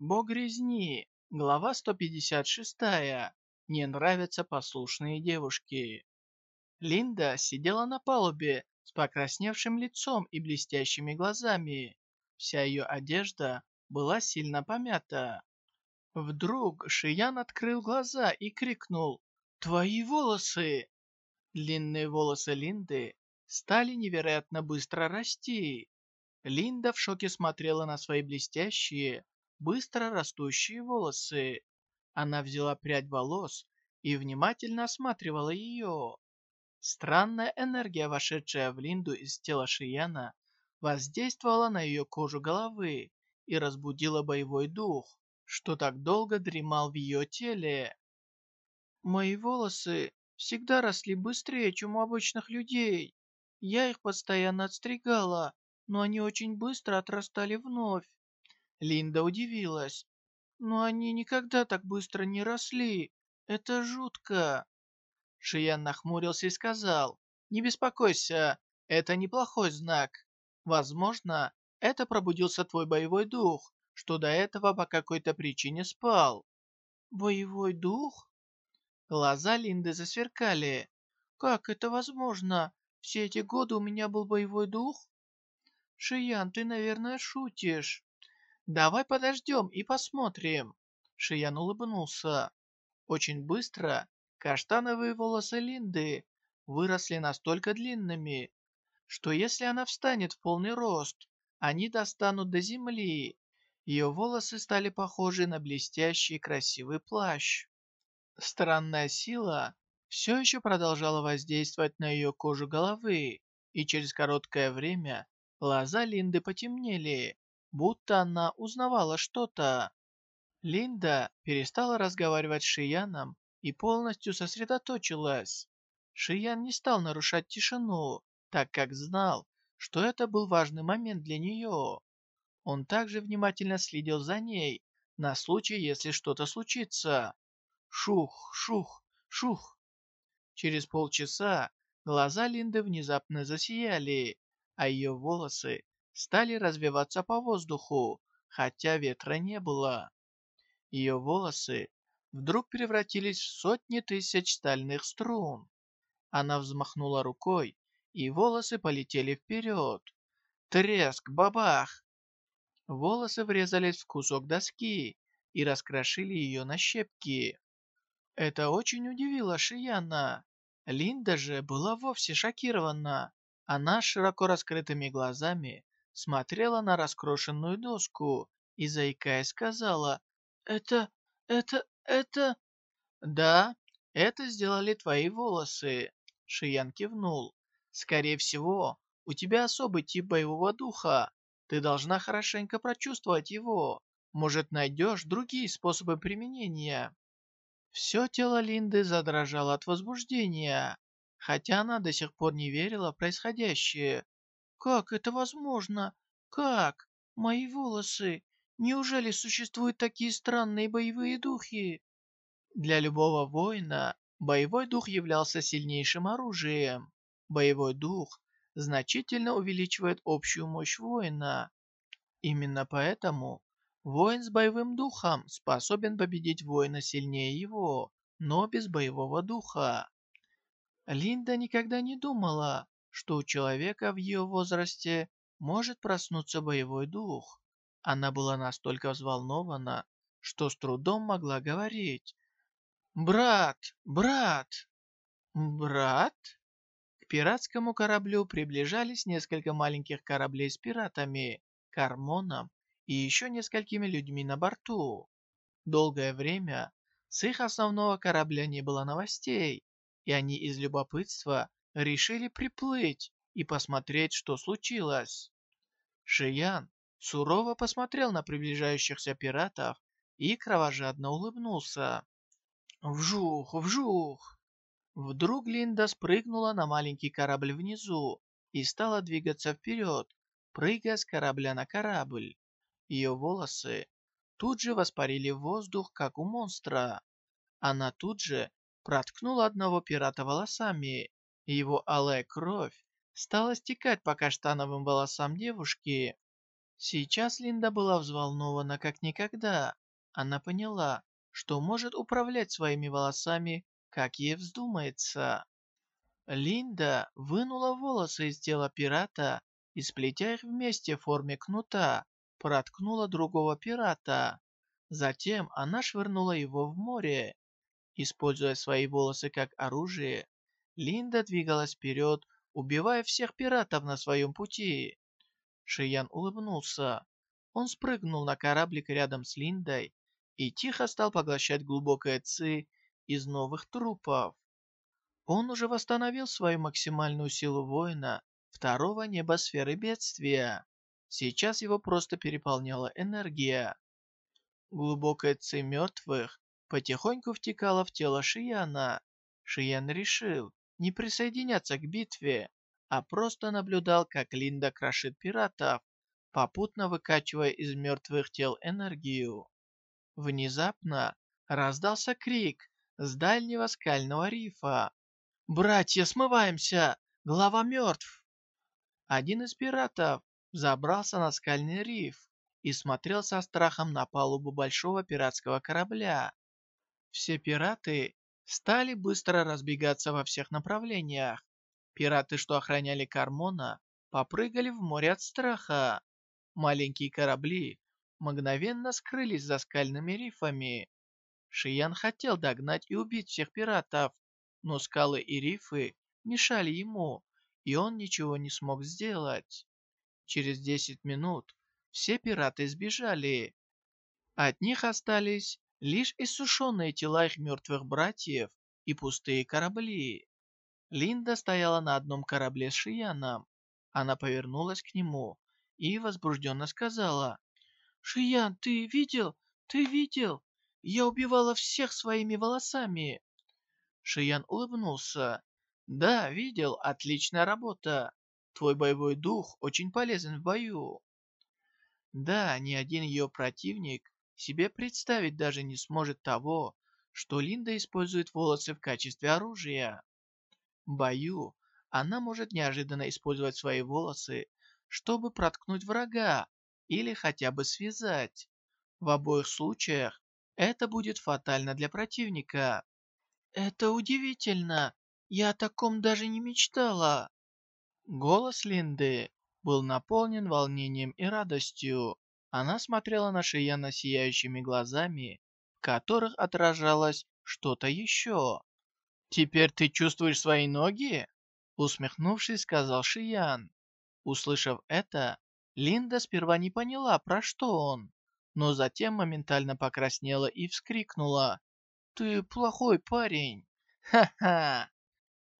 Бог резни. Глава 156. Не нравятся послушные девушки. Линда сидела на палубе с покрасневшим лицом и блестящими глазами. Вся ее одежда была сильно помята. Вдруг Шиян открыл глаза и крикнул «Твои волосы!». Длинные волосы Линды стали невероятно быстро расти. Линда в шоке смотрела на свои блестящие, быстро растущие волосы. Она взяла прядь волос и внимательно осматривала ее. Странная энергия, вошедшая в Линду из тела Шияна, воздействовала на ее кожу головы и разбудила боевой дух, что так долго дремал в ее теле. «Мои волосы всегда росли быстрее, чем у обычных людей. Я их постоянно отстригала, но они очень быстро отрастали вновь. Линда удивилась. Но они никогда так быстро не росли. Это жутко. Шиян нахмурился и сказал, «Не беспокойся, это неплохой знак. Возможно, это пробудился твой боевой дух, что до этого по какой-то причине спал». «Боевой дух?» Глаза Линды засверкали. «Как это возможно? Все эти годы у меня был боевой дух?» «Шиян, ты, наверное, шутишь». «Давай подождем и посмотрим». Шиян улыбнулся. Очень быстро каштановые волосы Линды выросли настолько длинными, что если она встанет в полный рост, они достанут до земли. Ее волосы стали похожи на блестящий красивый плащ. Странная сила все еще продолжала воздействовать на ее кожу головы, и через короткое время глаза Линды потемнели, будто она узнавала что-то. Линда перестала разговаривать с Шияном и полностью сосредоточилась. Шиян не стал нарушать тишину, так как знал, что это был важный момент для нее. Он также внимательно следил за ней, на случай, если что-то случится. Шух, шух, шух. Через полчаса глаза Линды внезапно засияли, а ее волосы стали развиваться по воздуху, хотя ветра не было. Ее волосы вдруг превратились в сотни тысяч стальных струн. Она взмахнула рукой, и волосы полетели вперед. Треск, бабах! Волосы врезались в кусок доски и раскрошили ее на щепки. Это очень удивило Шияна. Линда же была вовсе шокирована. Она широко раскрытыми глазами смотрела на раскрошенную доску и, заикаясь, сказала «Это... это... это...» «Да, это сделали твои волосы», — Шиян кивнул. «Скорее всего, у тебя особый тип боевого духа. Ты должна хорошенько прочувствовать его. Может, найдешь другие способы применения». Все тело Линды задрожало от возбуждения, хотя она до сих пор не верила в происходящее. Как это возможно? Как? Мои волосы? Неужели существуют такие странные боевые духи? Для любого воина боевой дух являлся сильнейшим оружием. Боевой дух значительно увеличивает общую мощь воина. Именно поэтому воин с боевым духом способен победить воина сильнее его, но без боевого духа. Линда никогда не думала, что у человека в ее возрасте может проснуться боевой дух. Она была настолько взволнована, что с трудом могла говорить. «Брат! Брат! Брат?» К пиратскому кораблю приближались несколько маленьких кораблей с пиратами, Кармоном и еще несколькими людьми на борту. Долгое время с их основного корабля не было новостей, и они из любопытства решили приплыть и посмотреть, что случилось. Шиян сурово посмотрел на приближающихся пиратов и кровожадно улыбнулся. Вжух, вжух! Вдруг Линда спрыгнула на маленький корабль внизу и стала двигаться вперед, прыгая с корабля на корабль. Ее волосы тут же воспарили в воздух, как у монстра. Она тут же проткнула одного пирата волосами его алая кровь стала стекать по каштановым волосам девушки. Сейчас Линда была взволнована как никогда. Она поняла, что может управлять своими волосами, как ей вздумается. Линда вынула волосы из тела пирата и, сплетя их вместе в форме кнута, проткнула другого пирата. Затем она швырнула его в море. Используя свои волосы как оружие, Линда двигалась вперед, убивая всех пиратов на своем пути. Шиян улыбнулся. Он спрыгнул на кораблик рядом с Линдой и тихо стал поглощать глубокое ци из новых трупов. Он уже восстановил свою максимальную силу воина второго небосферы бедствия. Сейчас его просто переполняла энергия. Глубокое ци мертвых потихоньку втекало в тело Шияна. Шиян решил не присоединяться к битве, а просто наблюдал, как Линда крошит пиратов, попутно выкачивая из мертвых тел энергию. Внезапно раздался крик с дальнего скального рифа. «Братья, смываемся! Глава мертв!» Один из пиратов забрался на скальный риф и смотрел со страхом на палубу большого пиратского корабля. Все пираты стали быстро разбегаться во всех направлениях, Пираты, что охраняли Кармона, попрыгали в море от страха. Маленькие корабли мгновенно скрылись за скальными рифами. Шиян хотел догнать и убить всех пиратов, но скалы и рифы мешали ему, и он ничего не смог сделать. Через 10 минут все пираты сбежали. От них остались лишь иссушенные тела их мертвых братьев и пустые корабли. Линда стояла на одном корабле с Шияном. Она повернулась к нему и возбужденно сказала, «Шиян, ты видел? Ты видел? Я убивала всех своими волосами!» Шиян улыбнулся. «Да, видел, отличная работа. Твой боевой дух очень полезен в бою». Да, ни один ее противник себе представить даже не сможет того, что Линда использует волосы в качестве оружия бою она может неожиданно использовать свои волосы, чтобы проткнуть врага или хотя бы связать. В обоих случаях это будет фатально для противника. «Это удивительно! Я о таком даже не мечтала!» Голос Линды был наполнен волнением и радостью. Она смотрела на Шияна сияющими глазами, в которых отражалось что-то еще. «Теперь ты чувствуешь свои ноги?» Усмехнувшись, сказал Шиян. Услышав это, Линда сперва не поняла, про что он, но затем моментально покраснела и вскрикнула. «Ты плохой парень!» «Ха-ха!»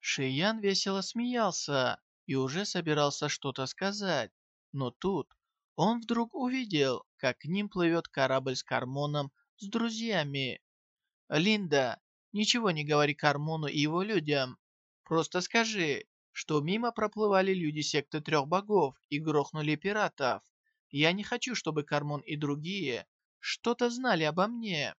Шиян весело смеялся и уже собирался что-то сказать, но тут он вдруг увидел, как к ним плывет корабль с Кармоном с друзьями. «Линда, Ничего не говори Кармону и его людям. Просто скажи, что мимо проплывали люди секты трех богов и грохнули пиратов. Я не хочу, чтобы Кармон и другие что-то знали обо мне».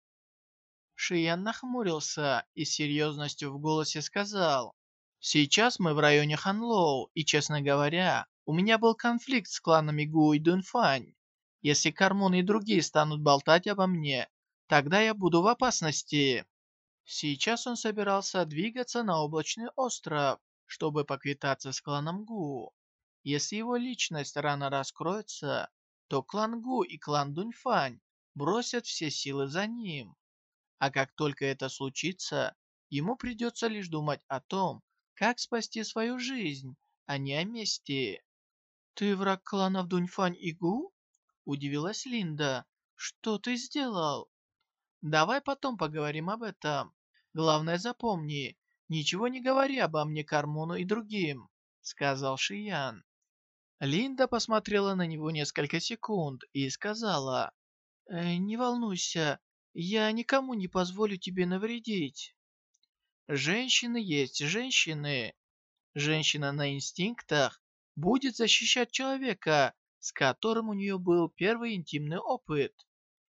Шиян нахмурился и с серьезностью в голосе сказал, «Сейчас мы в районе Ханлоу, и, честно говоря, у меня был конфликт с кланами и Дунфань. Если Кармон и другие станут болтать обо мне, тогда я буду в опасности». Сейчас он собирался двигаться на облачный остров, чтобы поквитаться с кланом Гу. Если его личность рано раскроется, то клан Гу и клан Дуньфань бросят все силы за ним. А как только это случится, ему придется лишь думать о том, как спасти свою жизнь, а не о мести. «Ты враг кланов Дуньфань и Гу?» – удивилась Линда. «Что ты сделал?» «Давай потом поговорим об этом. Главное запомни, ничего не говори обо мне Кармону и другим», — сказал Шиян. Линда посмотрела на него несколько секунд и сказала, э, «Не волнуйся, я никому не позволю тебе навредить». Женщины есть женщины. Женщина на инстинктах будет защищать человека, с которым у нее был первый интимный опыт.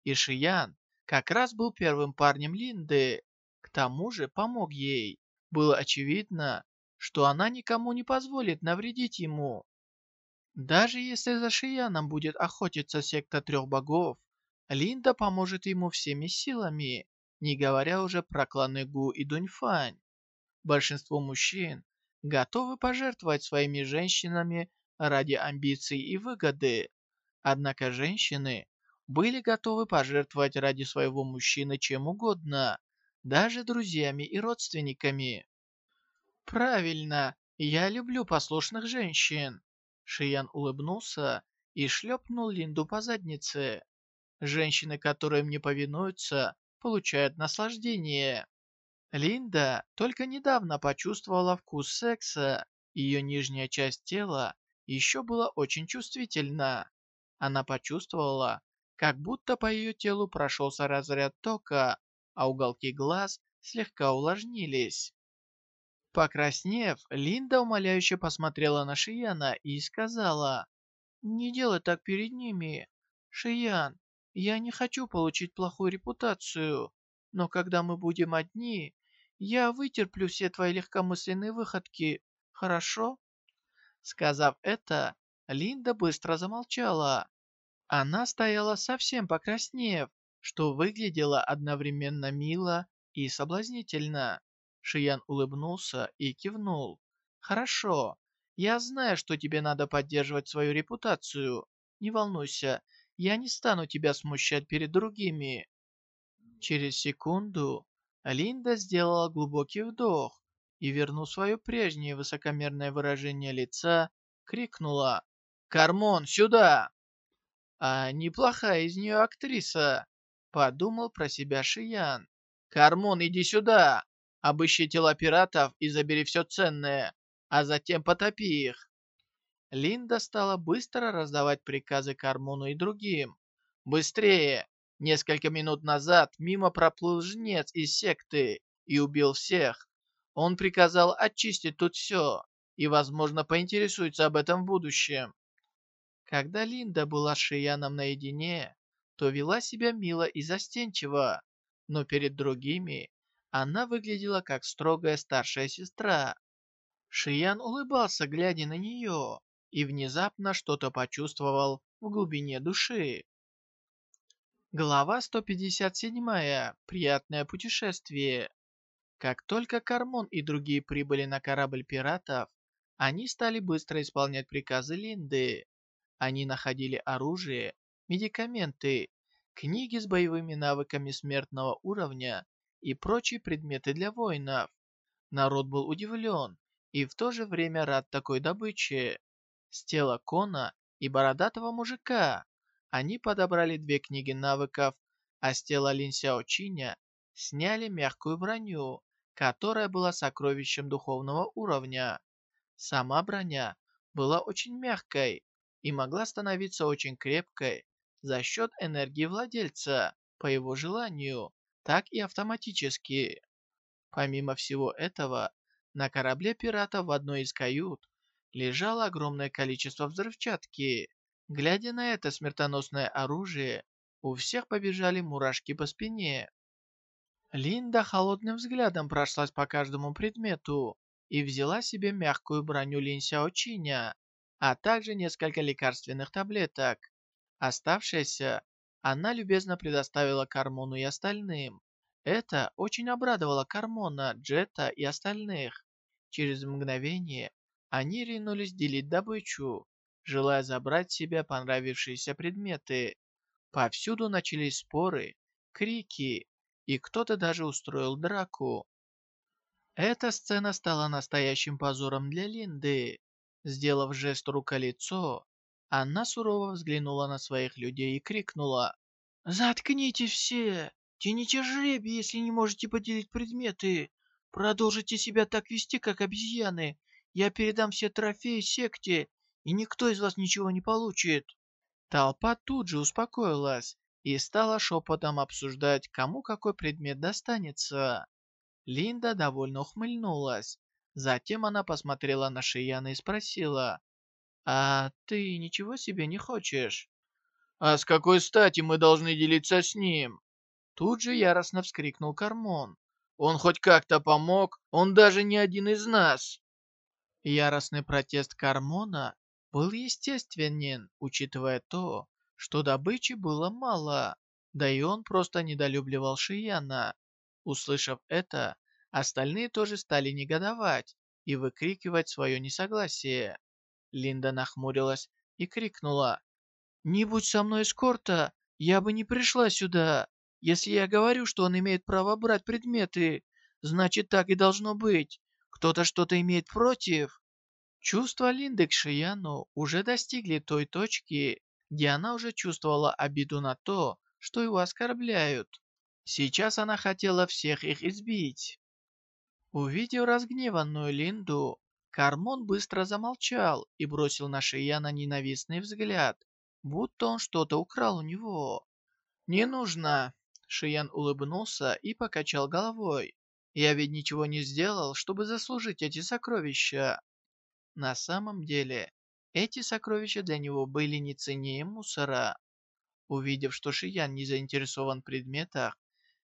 И Шиян как раз был первым парнем Линды тому же помог ей. Было очевидно, что она никому не позволит навредить ему. Даже если за Шияном будет охотиться секта трех богов, Линда поможет ему всеми силами, не говоря уже про кланы Гу и Дуньфань. Большинство мужчин готовы пожертвовать своими женщинами ради амбиций и выгоды. Однако женщины были готовы пожертвовать ради своего мужчины чем угодно, даже друзьями и родственниками. «Правильно, я люблю послушных женщин!» Шиян улыбнулся и шлепнул Линду по заднице. «Женщины, которые мне повинуются, получают наслаждение». Линда только недавно почувствовала вкус секса. Ее нижняя часть тела еще была очень чувствительна. Она почувствовала, как будто по ее телу прошелся разряд тока, а уголки глаз слегка увлажнились. Покраснев, Линда умоляюще посмотрела на Шияна и сказала, «Не делай так перед ними. Шиян, я не хочу получить плохую репутацию, но когда мы будем одни, я вытерплю все твои легкомысленные выходки, хорошо?» Сказав это, Линда быстро замолчала. Она стояла совсем покраснев, что выглядело одновременно мило и соблазнительно. Шиян улыбнулся и кивнул. «Хорошо, я знаю, что тебе надо поддерживать свою репутацию. Не волнуйся, я не стану тебя смущать перед другими». Через секунду Линда сделала глубокий вдох и, вернув свое прежнее высокомерное выражение лица, крикнула «Кармон, сюда!» «А неплохая из нее актриса», — подумал про себя Шиян. «Кармон, иди сюда! Обыщи тела пиратов и забери все ценное, а затем потопи их». Линда стала быстро раздавать приказы Кармону и другим. «Быстрее! Несколько минут назад мимо проплыл жнец из секты и убил всех. Он приказал очистить тут все и, возможно, поинтересуется об этом в будущем. Когда Линда была с Шияном наедине, то вела себя мило и застенчиво, но перед другими она выглядела как строгая старшая сестра. Шиян улыбался, глядя на нее, и внезапно что-то почувствовал в глубине души. Глава 157. Приятное путешествие. Как только Кармон и другие прибыли на корабль пиратов, они стали быстро исполнять приказы Линды. Они находили оружие, медикаменты, книги с боевыми навыками смертного уровня и прочие предметы для воинов. Народ был удивлен и в то же время рад такой добыче. С тела Кона и бородатого мужика они подобрали две книги навыков, а с тела Лин Сяочиня сняли мягкую броню, которая была сокровищем духовного уровня. Сама броня была очень мягкой и могла становиться очень крепкой за счет энергии владельца, по его желанию, так и автоматически. Помимо всего этого, на корабле пирата в одной из кают лежало огромное количество взрывчатки. Глядя на это смертоносное оружие, у всех побежали мурашки по спине. Линда холодным взглядом прошлась по каждому предмету и взяла себе мягкую броню Лин Сяочиня, а также несколько лекарственных таблеток. Оставшееся она любезно предоставила Кармону и остальным. Это очень обрадовало Кармона, Джета и остальных. Через мгновение они ринулись делить добычу желая забрать себе понравившиеся предметы. Повсюду начались споры, крики, и кто-то даже устроил драку. Эта сцена стала настоящим позором для Линды. Сделав жест рука-лицо, она сурово взглянула на своих людей и крикнула. «Заткните все! Тяните жребий, если не можете поделить предметы! Продолжите себя так вести, как обезьяны! Я передам все трофеи секте и никто из вас ничего не получит». Толпа тут же успокоилась и стала шепотом обсуждать, кому какой предмет достанется. Линда довольно ухмыльнулась. Затем она посмотрела на Шияна и спросила, «А ты ничего себе не хочешь?» «А с какой стати мы должны делиться с ним?» Тут же яростно вскрикнул Кармон. «Он хоть как-то помог, он даже не один из нас!» Яростный протест Кармона был естественен, учитывая то, что добычи было мало, да и он просто недолюбливал Шияна. Услышав это, остальные тоже стали негодовать и выкрикивать свое несогласие. Линда нахмурилась и крикнула. «Не будь со мной эскорта, я бы не пришла сюда. Если я говорю, что он имеет право брать предметы, значит так и должно быть. Кто-то что-то имеет против?» Чувства Линды к Шияну уже достигли той точки, где она уже чувствовала обиду на то, что его оскорбляют. Сейчас она хотела всех их избить. Увидев разгневанную Линду, Кармон быстро замолчал и бросил на Шияна ненавистный взгляд, будто он что-то украл у него. «Не нужно!» Шиян улыбнулся и покачал головой. «Я ведь ничего не сделал, чтобы заслужить эти сокровища. На самом деле, эти сокровища для него были не ценнее мусора. Увидев, что Шиян не заинтересован в предметах,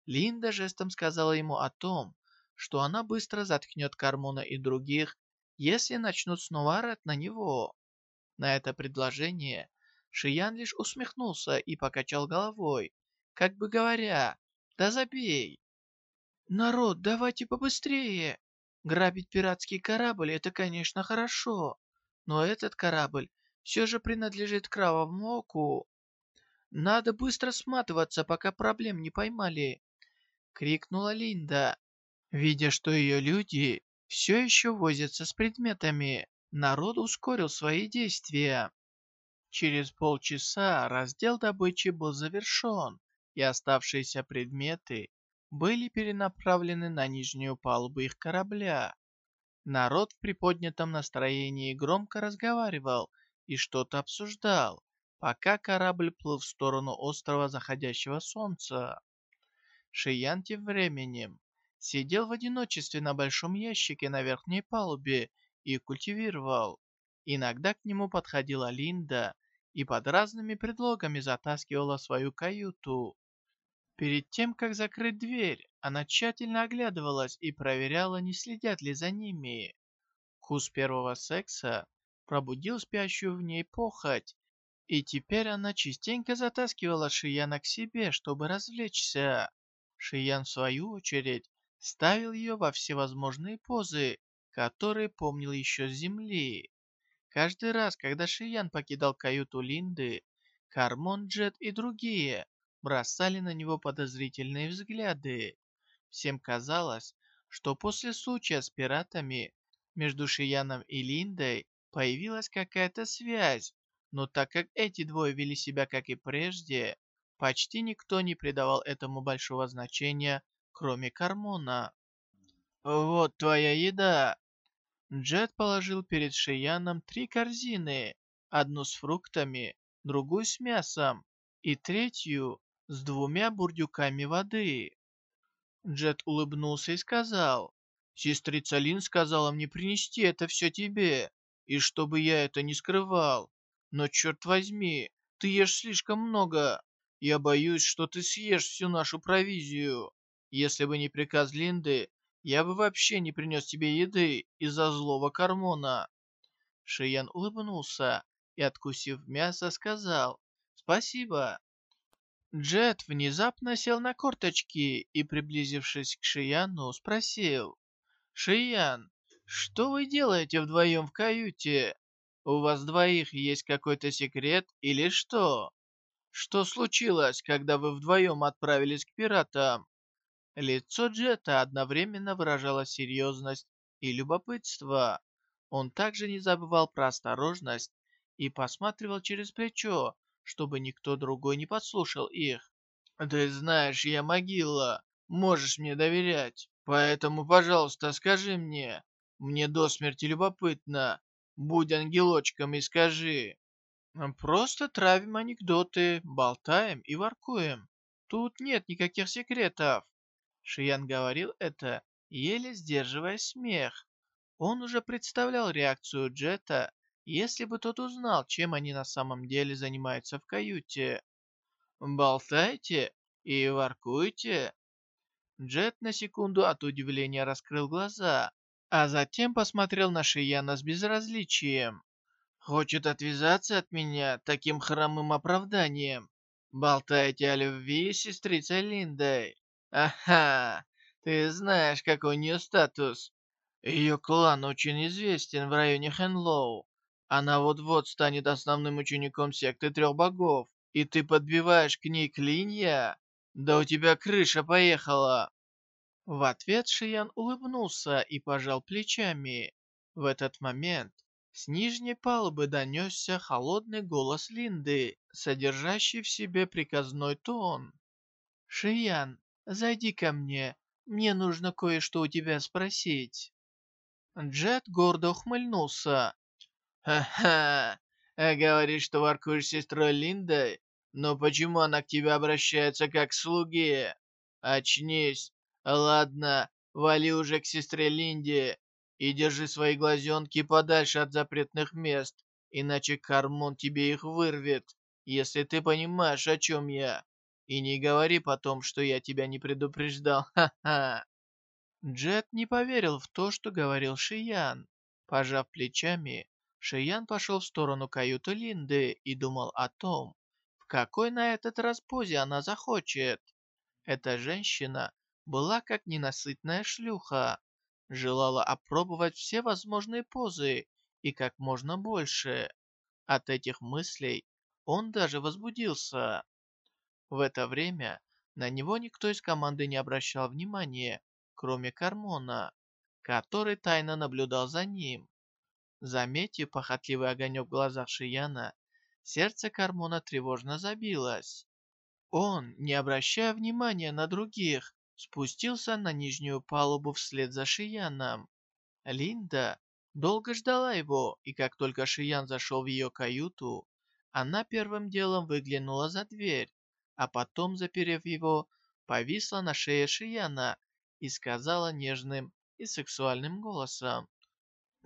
Линда жестом сказала ему о том, что она быстро заткнет Кармона и других, если начнут снова орать на него. На это предложение Шиян лишь усмехнулся и покачал головой, как бы говоря, «Да забей!» «Народ, давайте побыстрее!» Грабить пиратский корабль – это, конечно, хорошо, но этот корабль все же принадлежит Кровавому Оку. Надо быстро сматываться, пока проблем не поймали. Крикнула Линда. Видя, что ее люди все еще возятся с предметами, народ ускорил свои действия. Через полчаса раздел добычи был завершен, и оставшиеся предметы были перенаправлены на нижнюю палубу их корабля. Народ в приподнятом настроении громко разговаривал и что-то обсуждал, пока корабль плыл в сторону острова заходящего солнца. Шиян тем временем сидел в одиночестве на большом ящике на верхней палубе и культивировал. Иногда к нему подходила Линда и под разными предлогами затаскивала свою каюту. Перед тем, как закрыть дверь, она тщательно оглядывалась и проверяла, не следят ли за ними. Вкус первого секса пробудил спящую в ней похоть, и теперь она частенько затаскивала Шияна к себе, чтобы развлечься. Шиян, в свою очередь, ставил ее во всевозможные позы, которые помнил еще с земли. Каждый раз, когда Шиян покидал каюту Линды, Кармон, Джет и другие бросали на него подозрительные взгляды. Всем казалось, что после случая с пиратами между Шияном и Линдой появилась какая-то связь, но так как эти двое вели себя как и прежде, почти никто не придавал этому большого значения, кроме Кармона. «Вот твоя еда!» Джет положил перед Шияном три корзины, одну с фруктами, другую с мясом и третью с двумя бурдюками воды. Джет улыбнулся и сказал, «Сестрица Лин сказала мне принести это все тебе, и чтобы я это не скрывал. Но черт возьми, ты ешь слишком много. Я боюсь, что ты съешь всю нашу провизию. Если бы не приказ Линды, я бы вообще не принес тебе еды из-за злого Кармона». Шиян улыбнулся и, откусив мясо, сказал, «Спасибо». Джет внезапно сел на корточки и, приблизившись к Шияну, спросил. «Шиян, что вы делаете вдвоем в каюте? У вас двоих есть какой-то секрет или что? Что случилось, когда вы вдвоем отправились к пиратам?» Лицо Джета одновременно выражало серьезность и любопытство. Он также не забывал про осторожность и посматривал через плечо, чтобы никто другой не подслушал их. «Ты знаешь, я могила, можешь мне доверять, поэтому, пожалуйста, скажи мне. Мне до смерти любопытно. Будь ангелочком и скажи». «Просто травим анекдоты, болтаем и воркуем. Тут нет никаких секретов». Шиян говорил это, еле сдерживая смех. Он уже представлял реакцию Джета если бы тот узнал, чем они на самом деле занимаются в каюте. «Болтайте и воркуйте!» Джет на секунду от удивления раскрыл глаза, а затем посмотрел на Шияна с безразличием. Хочет отвязаться от меня таким хромым оправданием. Болтаете о любви с сестрицей Линдой. Ага, ты знаешь, какой у нее статус. Ее клан очень известен в районе Хенлоу. Она вот-вот станет основным учеником секты трех богов. И ты подбиваешь к ней клинья? Да у тебя крыша поехала. В ответ Шиян улыбнулся и пожал плечами. В этот момент с нижней палубы донесся холодный голос Линды, содержащий в себе приказной тон. «Шиян, зайди ко мне, мне нужно кое-что у тебя спросить». Джет гордо ухмыльнулся. «Ха-ха, говоришь, что воркуешь с сестрой Линдой? Но почему она к тебе обращается как к слуге? Очнись. Ладно, вали уже к сестре Линде и держи свои глазенки подальше от запретных мест, иначе Кармон тебе их вырвет, если ты понимаешь, о чем я. И не говори потом, что я тебя не предупреждал, ха-ха. Джет не поверил в то, что говорил Шиян. Пожав плечами, Шиян пошел в сторону каюты Линды и думал о том, в какой на этот раз позе она захочет. Эта женщина была как ненасытная шлюха, желала опробовать все возможные позы и как можно больше. От этих мыслей он даже возбудился. В это время на него никто из команды не обращал внимания, кроме Кармона, который тайно наблюдал за ним. Заметив похотливый огонек в глазах Шияна, сердце Кармона тревожно забилось. Он, не обращая внимания на других, спустился на нижнюю палубу вслед за Шияном. Линда долго ждала его, и как только Шиян зашел в ее каюту, она первым делом выглянула за дверь, а потом, заперев его, повисла на шее Шияна и сказала нежным и сексуальным голосом.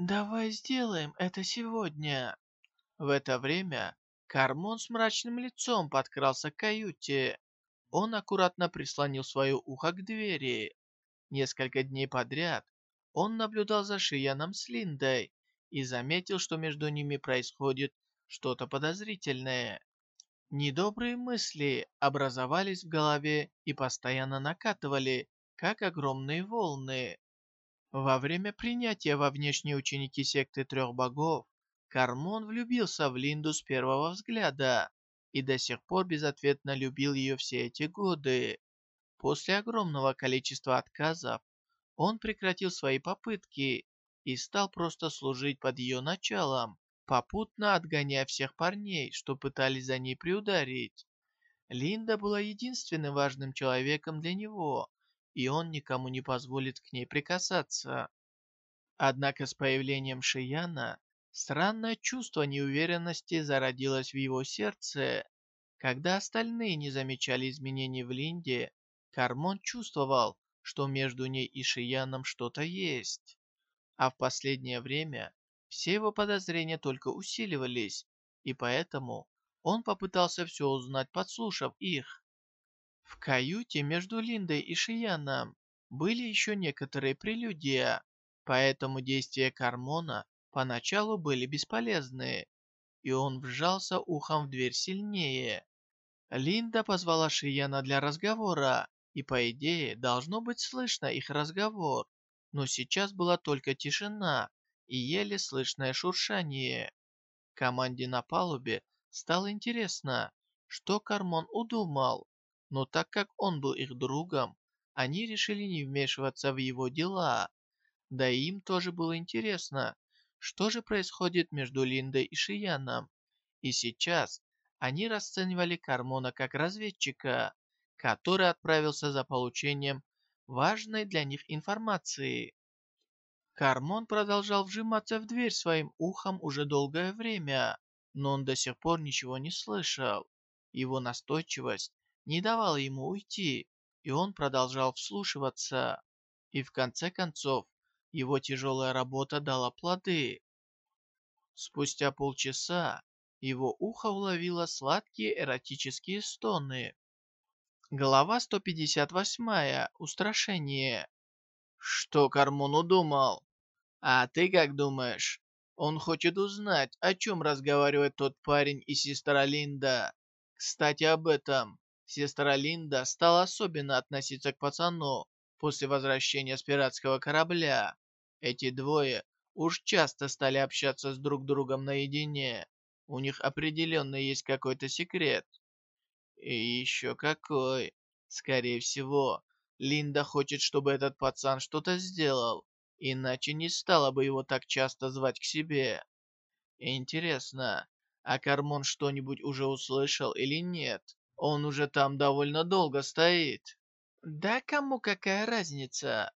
«Давай сделаем это сегодня». В это время Кармон с мрачным лицом подкрался к каюте. Он аккуратно прислонил свое ухо к двери. Несколько дней подряд он наблюдал за Шияном с Линдой и заметил, что между ними происходит что-то подозрительное. Недобрые мысли образовались в голове и постоянно накатывали, как огромные волны. Во время принятия во внешние ученики секты трех богов, Кармон влюбился в Линду с первого взгляда и до сих пор безответно любил ее все эти годы. После огромного количества отказов, он прекратил свои попытки и стал просто служить под ее началом, попутно отгоняя всех парней, что пытались за ней приударить. Линда была единственным важным человеком для него, и он никому не позволит к ней прикасаться. Однако с появлением Шияна Странное чувство неуверенности зародилось в его сердце. Когда остальные не замечали изменений в Линде, Кармон чувствовал, что между ней и Шияном что-то есть. А в последнее время все его подозрения только усиливались, и поэтому он попытался все узнать, подслушав их. В каюте между Линдой и Шияном были еще некоторые прелюдия, поэтому действия Кармона поначалу были бесполезны, и он вжался ухом в дверь сильнее. Линда позвала Шияна для разговора, и по идее должно быть слышно их разговор, но сейчас была только тишина и еле слышное шуршание. Команде на палубе стало интересно, что Кармон удумал, но так как он был их другом, они решили не вмешиваться в его дела. Да и им тоже было интересно, что же происходит между Линдой и Шияном. И сейчас они расценивали Кармона как разведчика, который отправился за получением важной для них информации. Кармон продолжал вжиматься в дверь своим ухом уже долгое время, но он до сих пор ничего не слышал. Его настойчивость не давала ему уйти, и он продолжал вслушиваться. И в конце концов, его тяжелая работа дала плоды. Спустя полчаса его ухо уловило сладкие эротические стоны. Глава 158. Устрашение. Что Кармон удумал? А ты как думаешь? Он хочет узнать, о чем разговаривает тот парень и сестра Линда. Кстати, об этом. Сестра Линда стала особенно относиться к пацану после возвращения с пиратского корабля. Эти двое уж часто стали общаться с друг другом наедине. У них определенно есть какой-то секрет. И еще какой. Скорее всего, Линда хочет, чтобы этот пацан что-то сделал, иначе не стала бы его так часто звать к себе. Интересно, а Кармон что-нибудь уже услышал или нет? Он уже там довольно долго стоит. Да кому какая разница?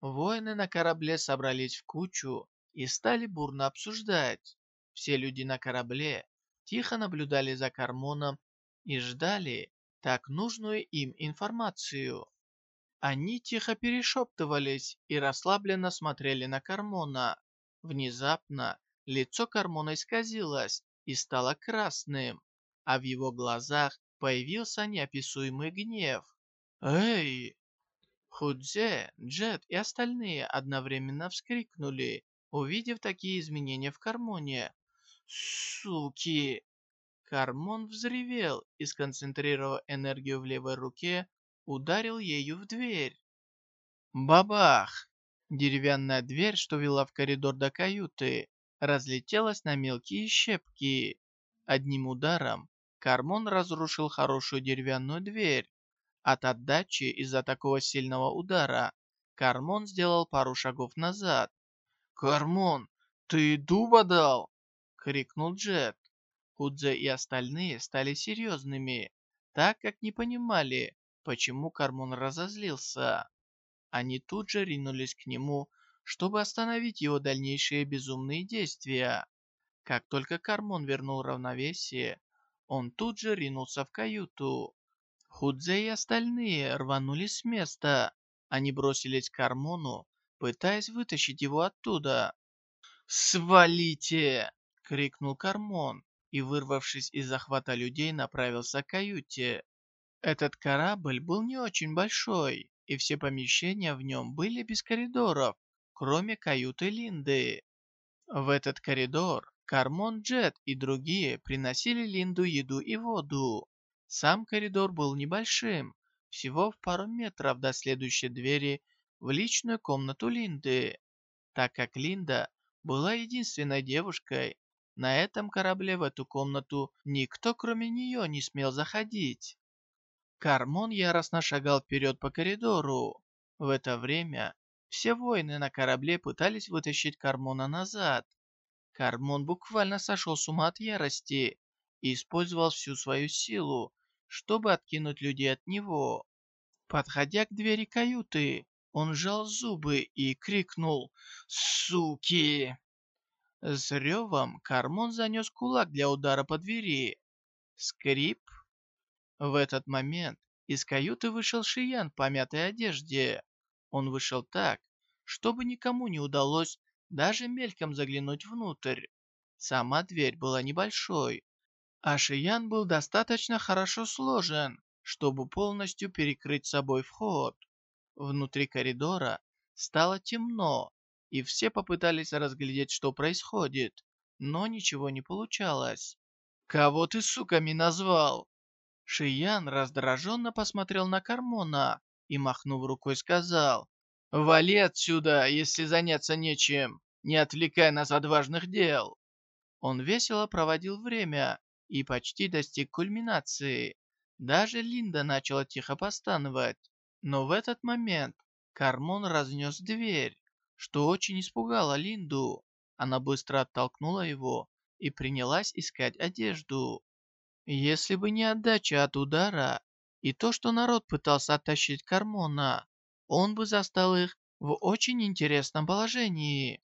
Воины на корабле собрались в кучу и стали бурно обсуждать. Все люди на корабле тихо наблюдали за Кармоном и ждали так нужную им информацию. Они тихо перешептывались и расслабленно смотрели на Кармона. Внезапно лицо Кармона исказилось и стало красным, а в его глазах появился неописуемый гнев. «Эй!» Худзе, Джет и остальные одновременно вскрикнули, увидев такие изменения в Кармоне. «Суки!» Кармон взревел и, сконцентрировав энергию в левой руке, ударил ею в дверь. Бабах! Деревянная дверь, что вела в коридор до каюты, разлетелась на мелкие щепки. Одним ударом Кармон разрушил хорошую деревянную дверь. От отдачи из-за такого сильного удара Кармон сделал пару шагов назад. «Кармон, ты дуба дал?» — крикнул Джет. Худзе и остальные стали серьезными, так как не понимали, почему Кармон разозлился. Они тут же ринулись к нему, чтобы остановить его дальнейшие безумные действия. Как только Кармон вернул равновесие, он тут же ринулся в каюту. Худзе и остальные рванулись с места. Они бросились к Кармону, пытаясь вытащить его оттуда. «Свалите!» — крикнул Кармон и, вырвавшись из захвата людей, направился к каюте. Этот корабль был не очень большой, и все помещения в нем были без коридоров, кроме каюты Линды. В этот коридор Кармон Джет и другие приносили Линду еду и воду. Сам коридор был небольшим, всего в пару метров до следующей двери в личную комнату Линды. Так как Линда была единственной девушкой, на этом корабле в эту комнату никто кроме нее не смел заходить. Кармон яростно шагал вперед по коридору. В это время все воины на корабле пытались вытащить Кармона назад. Кармон буквально сошел с ума от ярости и использовал всю свою силу, чтобы откинуть людей от него. Подходя к двери каюты, он сжал зубы и крикнул «Суки!». С ревом Кармон занес кулак для удара по двери. Скрип, в этот момент из каюты вышел Шиян в помятой одежде. Он вышел так, чтобы никому не удалось даже мельком заглянуть внутрь. Сама дверь была небольшой, а Шиян был достаточно хорошо сложен, чтобы полностью перекрыть собой вход. Внутри коридора стало темно, и все попытались разглядеть, что происходит, но ничего не получалось. «Кого ты суками назвал?» Шиян раздраженно посмотрел на Кармона и, махнув рукой, сказал, «Вали отсюда, если заняться нечем, не отвлекай нас от важных дел». Он весело проводил время и почти достиг кульминации. Даже Линда начала тихо постановать. Но в этот момент Кармон разнес дверь, что очень испугало Линду. Она быстро оттолкнула его и принялась искать одежду. Если бы не отдача от удара и то, что народ пытался оттащить Кармона, он бы застал их в очень интересном положении.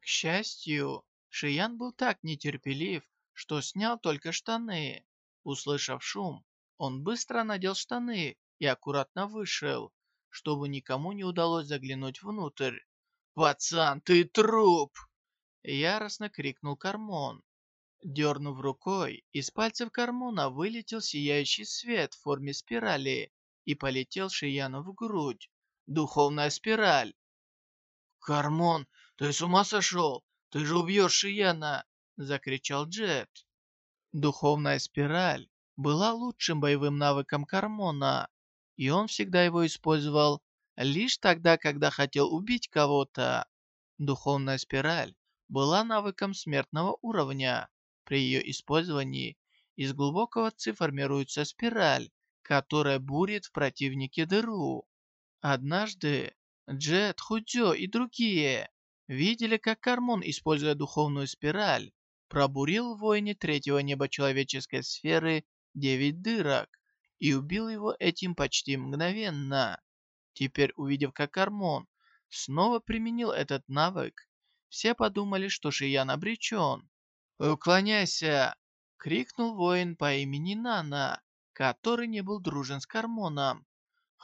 К счастью, Шиян был так нетерпелив, что снял только штаны. Услышав шум, он быстро надел штаны и аккуратно вышел, чтобы никому не удалось заглянуть внутрь. «Пацан, ты труп!» Яростно крикнул Кармон. Дернув рукой, из пальцев Кармона вылетел сияющий свет в форме спирали и полетел Шияну в грудь. Духовная спираль. «Кармон, ты с ума сошел? Ты же убьешь Шияна!» — закричал Джет. Духовная спираль была лучшим боевым навыком Кармона, и он всегда его использовал лишь тогда, когда хотел убить кого-то. Духовная спираль была навыком смертного уровня. При ее использовании из глубокого ци формируется спираль, которая бурит в противнике дыру. Однажды Джет, Худзё и другие видели, как Кармон, используя духовную спираль, пробурил в воине третьего неба человеческой сферы девять дырок и убил его этим почти мгновенно. Теперь, увидев, как Кармон снова применил этот навык, все подумали, что Шиян обречен. «Уклоняйся!» — крикнул воин по имени Нана, который не был дружен с Кармоном.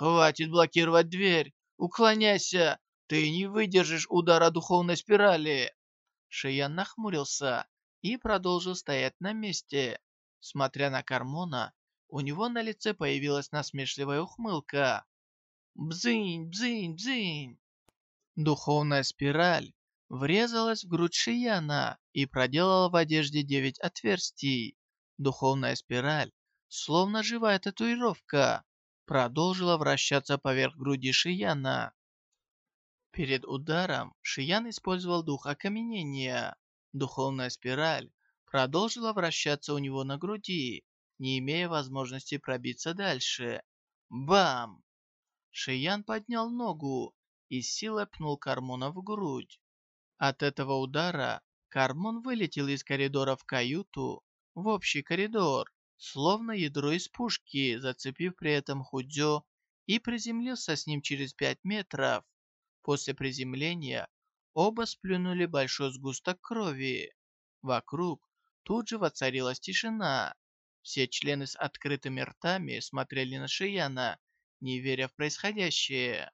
«Хватит блокировать дверь! Уклоняйся! Ты не выдержишь удара духовной спирали!» Шиян нахмурился и продолжил стоять на месте. Смотря на Кармона, у него на лице появилась насмешливая ухмылка. Бзынь, бзынь, бзынь. Духовная спираль врезалась в грудь Шияна и проделала в одежде девять отверстий. Духовная спираль, словно живая татуировка, продолжила вращаться поверх груди Шияна. Перед ударом Шиян использовал дух окаменения. Духовная спираль продолжила вращаться у него на груди, не имея возможности пробиться дальше. Бам! Шиян поднял ногу и силой пнул Кармона в грудь. От этого удара Кармон вылетел из коридора в каюту, в общий коридор, словно ядро из пушки, зацепив при этом Худзё и приземлился с ним через пять метров. После приземления оба сплюнули большой сгусток крови. Вокруг Тут же воцарилась тишина. Все члены с открытыми ртами смотрели на Шияна, не веря в происходящее.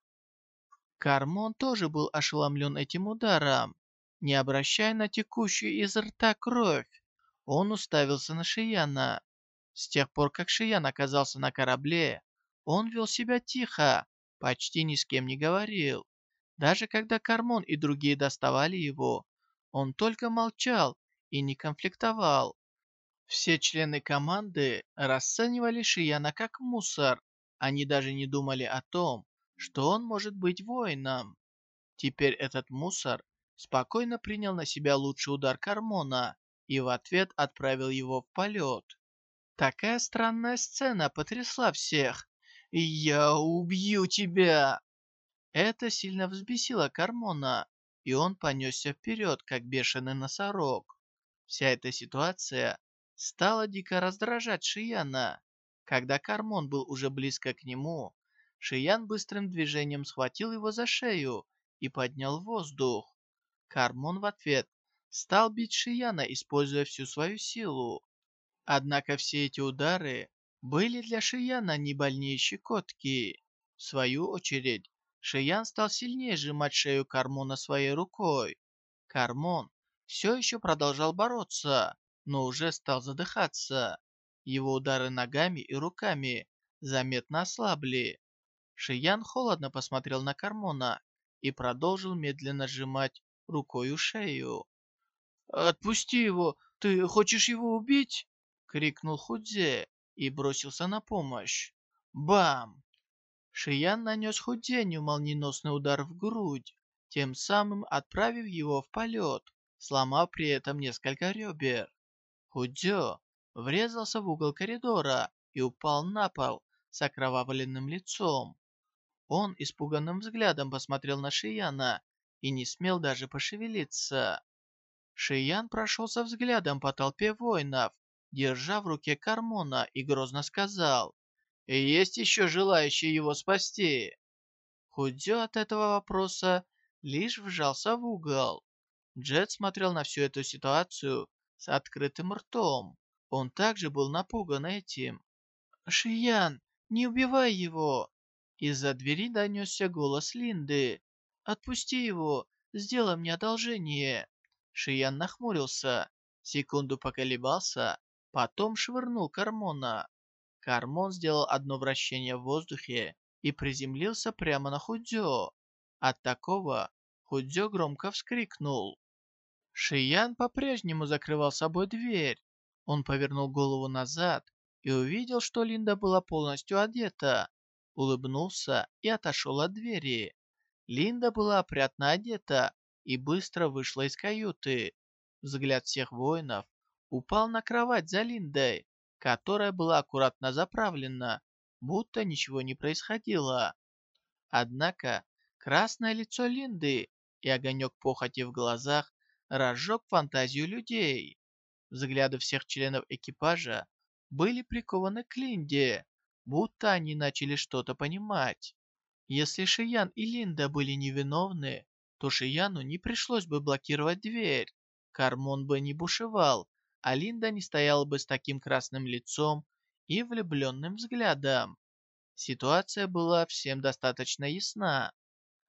Кармон тоже был ошеломлен этим ударом. Не обращая на текущую из рта кровь, он уставился на Шияна. С тех пор, как Шиян оказался на корабле, он вел себя тихо, почти ни с кем не говорил. Даже когда Кармон и другие доставали его, он только молчал и не конфликтовал. Все члены команды расценивали Шияна как мусор. Они даже не думали о том, что он может быть воином. Теперь этот мусор спокойно принял на себя лучший удар Кармона и в ответ отправил его в полет. Такая странная сцена потрясла всех. «Я убью тебя!» Это сильно взбесило Кармона, и он понесся вперед, как бешеный носорог. Вся эта ситуация стала дико раздражать Шияна. Когда Кармон был уже близко к нему, Шиян быстрым движением схватил его за шею и поднял в воздух. Кармон в ответ стал бить Шияна, используя всю свою силу. Однако все эти удары были для Шияна не больнее щекотки. В свою очередь, Шиян стал сильнее сжимать шею Кармона своей рукой. Кармон все еще продолжал бороться, но уже стал задыхаться. Его удары ногами и руками заметно ослабли. Шиян холодно посмотрел на Кармона и продолжил медленно сжимать рукою шею. «Отпусти его! Ты хочешь его убить?» — крикнул Худзе и бросился на помощь. Бам! Шиян нанес Худзеню молниеносный удар в грудь, тем самым отправив его в полет сломав при этом несколько ребер. Худзё врезался в угол коридора и упал на пол с окровавленным лицом. Он испуганным взглядом посмотрел на Шияна и не смел даже пошевелиться. Шиян прошелся взглядом по толпе воинов, держа в руке Кармона и грозно сказал, «Есть еще желающие его спасти?» Худзё от этого вопроса лишь вжался в угол. Джет смотрел на всю эту ситуацию с открытым ртом. Он также был напуган этим. «Шиян, не убивай его!» Из-за двери донесся голос Линды. «Отпусти его, сделай мне одолжение!» Шиян нахмурился, секунду поколебался, потом швырнул Кармона. Кармон сделал одно вращение в воздухе и приземлился прямо на Худзё. От такого Худзё громко вскрикнул. Шиян по-прежнему закрывал собой дверь. Он повернул голову назад и увидел, что Линда была полностью одета. Улыбнулся и отошел от двери. Линда была опрятно одета и быстро вышла из каюты. Взгляд всех воинов упал на кровать за Линдой, которая была аккуратно заправлена, будто ничего не происходило. Однако красное лицо Линды и огонек похоти в глазах разжег фантазию людей. Взгляды всех членов экипажа были прикованы к Линде, будто они начали что-то понимать. Если Шиян и Линда были невиновны, то Шияну не пришлось бы блокировать дверь. Кармон бы не бушевал, а Линда не стояла бы с таким красным лицом и влюбленным взглядом. Ситуация была всем достаточно ясна.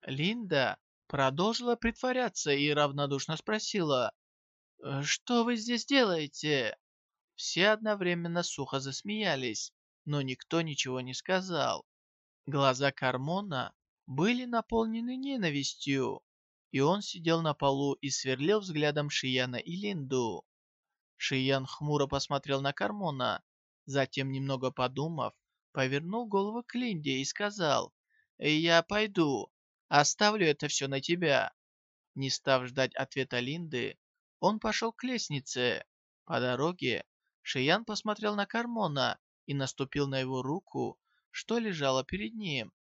Линда продолжила притворяться и равнодушно спросила, «Э, «Что вы здесь делаете?» Все одновременно сухо засмеялись, но никто ничего не сказал. Глаза Кармона были наполнены ненавистью, и он сидел на полу и сверлил взглядом Шияна и Линду. Шиян хмуро посмотрел на Кармона, затем, немного подумав, повернул голову к Линде и сказал, «Я пойду, Оставлю это все на тебя». Не став ждать ответа Линды, он пошел к лестнице. По дороге Шиян посмотрел на Кармона и наступил на его руку, что лежало перед ним.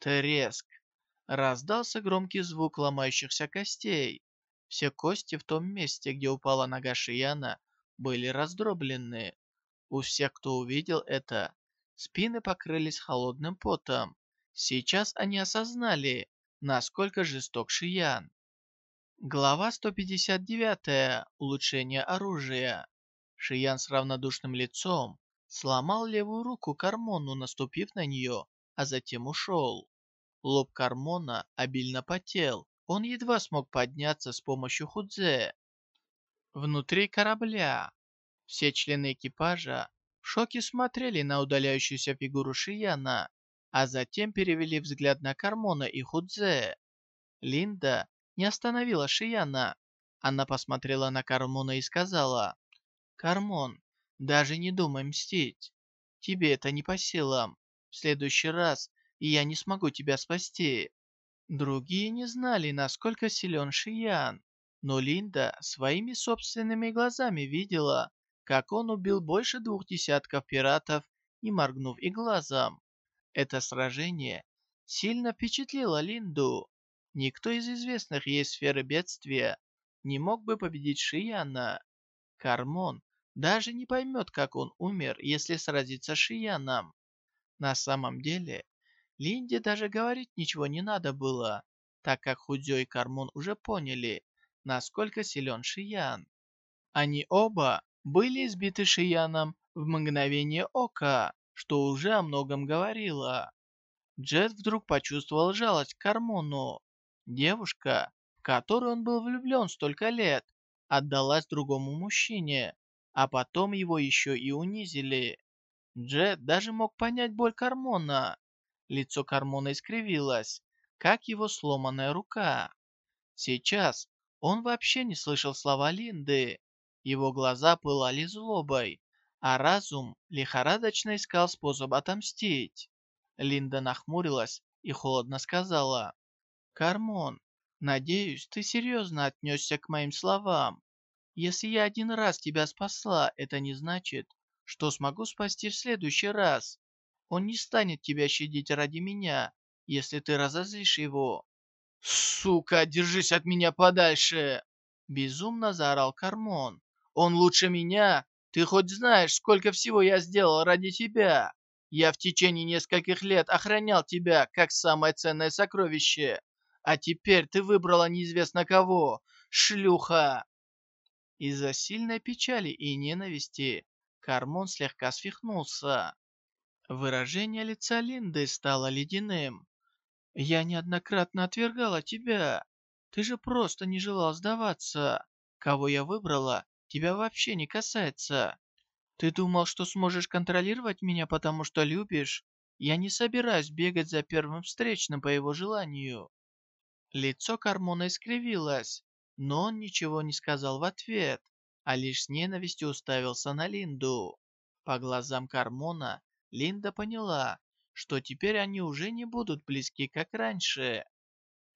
Треск! Раздался громкий звук ломающихся костей. Все кости в том месте, где упала нога Шияна, были раздроблены. У всех, кто увидел это, спины покрылись холодным потом. Сейчас они осознали, насколько жесток Шиян. Глава 159. Улучшение оружия. Шиян с равнодушным лицом сломал левую руку Кармону, наступив на нее, а затем ушел. Лоб Кармона обильно потел, он едва смог подняться с помощью Худзе. Внутри корабля все члены экипажа в шоке смотрели на удаляющуюся фигуру Шияна а затем перевели взгляд на Кармона и Худзе. Линда не остановила Шияна. Она посмотрела на Кармона и сказала, «Кармон, даже не думай мстить. Тебе это не по силам. В следующий раз я не смогу тебя спасти». Другие не знали, насколько силен Шиян, но Линда своими собственными глазами видела, как он убил больше двух десятков пиратов, не моргнув и глазом. Это сражение сильно впечатлило Линду. Никто из известных ей сферы бедствия не мог бы победить Шияна. Кармон даже не поймет, как он умер, если сразиться с Шияном. На самом деле, Линде даже говорить ничего не надо было, так как Худзё и Кармон уже поняли, насколько силен Шиян. Они оба были избиты Шияном в мгновение ока что уже о многом говорило. Джет вдруг почувствовал жалость к Кармону. Девушка, в которую он был влюблен столько лет, отдалась другому мужчине, а потом его еще и унизили. Джет даже мог понять боль Кармона. Лицо Кармона искривилось, как его сломанная рука. Сейчас он вообще не слышал слова Линды. Его глаза пылали злобой, а разум лихорадочно искал способ отомстить. Линда нахмурилась и холодно сказала, «Кармон, надеюсь, ты серьезно отнесся к моим словам. Если я один раз тебя спасла, это не значит, что смогу спасти в следующий раз. Он не станет тебя щадить ради меня, если ты разозлишь его». «Сука, держись от меня подальше!» Безумно заорал Кармон. «Он лучше меня ты хоть знаешь, сколько всего я сделал ради тебя? Я в течение нескольких лет охранял тебя, как самое ценное сокровище. А теперь ты выбрала неизвестно кого. Шлюха!» Из-за сильной печали и ненависти Кармон слегка свихнулся. Выражение лица Линды стало ледяным. «Я неоднократно отвергала тебя. Ты же просто не желал сдаваться. Кого я выбрала, тебя вообще не касается. Ты думал, что сможешь контролировать меня, потому что любишь? Я не собираюсь бегать за первым встречным по его желанию». Лицо Кармона искривилось. но он ничего не сказал в ответ, а лишь с ненавистью уставился на Линду. По глазам Кармона Линда поняла, что теперь они уже не будут близки, как раньше.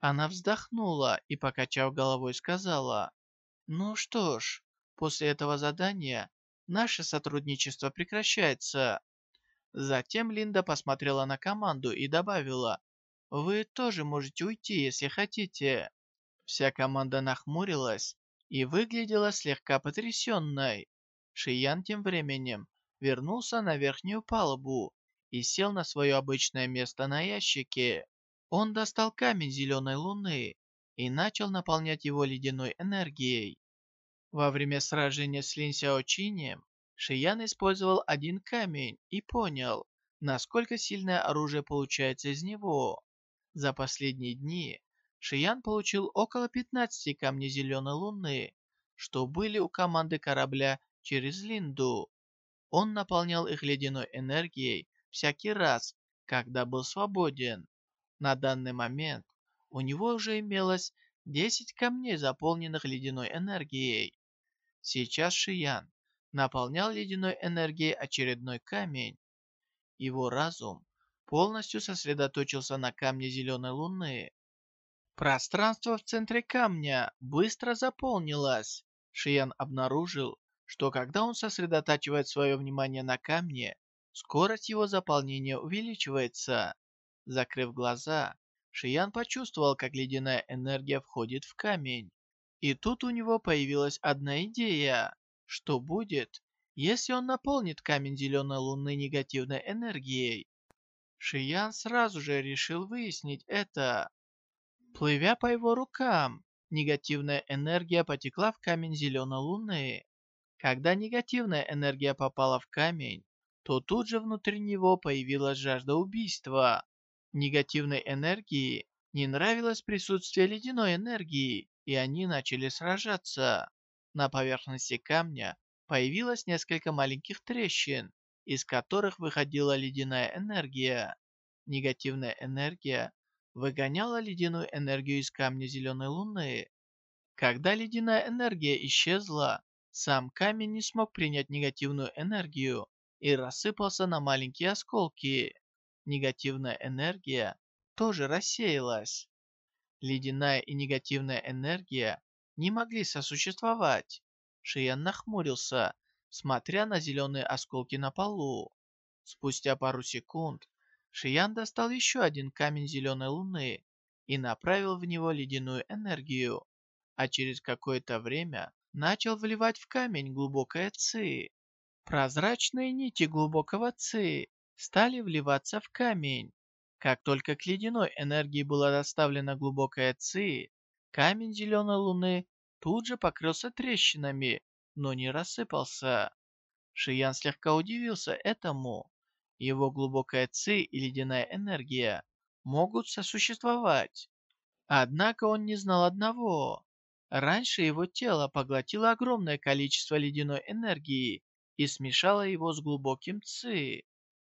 Она вздохнула и, покачав головой, сказала, «Ну что ж, после этого задания наше сотрудничество прекращается». Затем Линда посмотрела на команду и добавила, «Вы тоже можете уйти, если хотите». Вся команда нахмурилась и выглядела слегка потрясенной. Шиян тем временем вернулся на верхнюю палубу и сел на свое обычное место на ящике. Он достал камень зеленой луны и начал наполнять его ледяной энергией. Во время сражения с Лин Сяочинем Шиян использовал один камень и понял, насколько сильное оружие получается из него. За последние дни Шиян получил около 15 камней зеленой луны, что были у команды корабля через Линду. Он наполнял их ледяной энергией всякий раз, когда был свободен. На данный момент у него уже имелось 10 камней, заполненных ледяной энергией. Сейчас Шиян наполнял ледяной энергией очередной камень. Его разум полностью сосредоточился на камне зеленой луны. Пространство в центре камня быстро заполнилось. Шиян обнаружил, что когда он сосредотачивает свое внимание на камне, скорость его заполнения увеличивается. Закрыв глаза, Шиян почувствовал, как ледяная энергия входит в камень. И тут у него появилась одна идея. Что будет, если он наполнит камень зеленой луны негативной энергией? Шиян сразу же решил выяснить это. Плывя по его рукам, негативная энергия потекла в камень зеленой луны. Когда негативная энергия попала в камень, то тут же внутри него появилась жажда убийства. Негативной энергии не нравилось присутствие ледяной энергии, и они начали сражаться. На поверхности камня появилось несколько маленьких трещин, из которых выходила ледяная энергия. Негативная энергия выгоняла ледяную энергию из камня зеленой луны. Когда ледяная энергия исчезла, сам камень не смог принять негативную энергию и рассыпался на маленькие осколки. Негативная энергия тоже рассеялась. Ледяная и негативная энергия не могли сосуществовать. Шиян нахмурился, смотря на зеленые осколки на полу. Спустя пару секунд Шиян достал еще один камень зеленой луны и направил в него ледяную энергию, а через какое-то время начал вливать в камень глубокое ци. Прозрачные нити глубокого ци стали вливаться в камень. Как только к ледяной энергии была доставлена глубокая ци, камень зеленой луны тут же покрылся трещинами, но не рассыпался. Шиян слегка удивился этому. Его глубокая ци и ледяная энергия могут сосуществовать. Однако он не знал одного. Раньше его тело поглотило огромное количество ледяной энергии и смешало его с глубоким ци.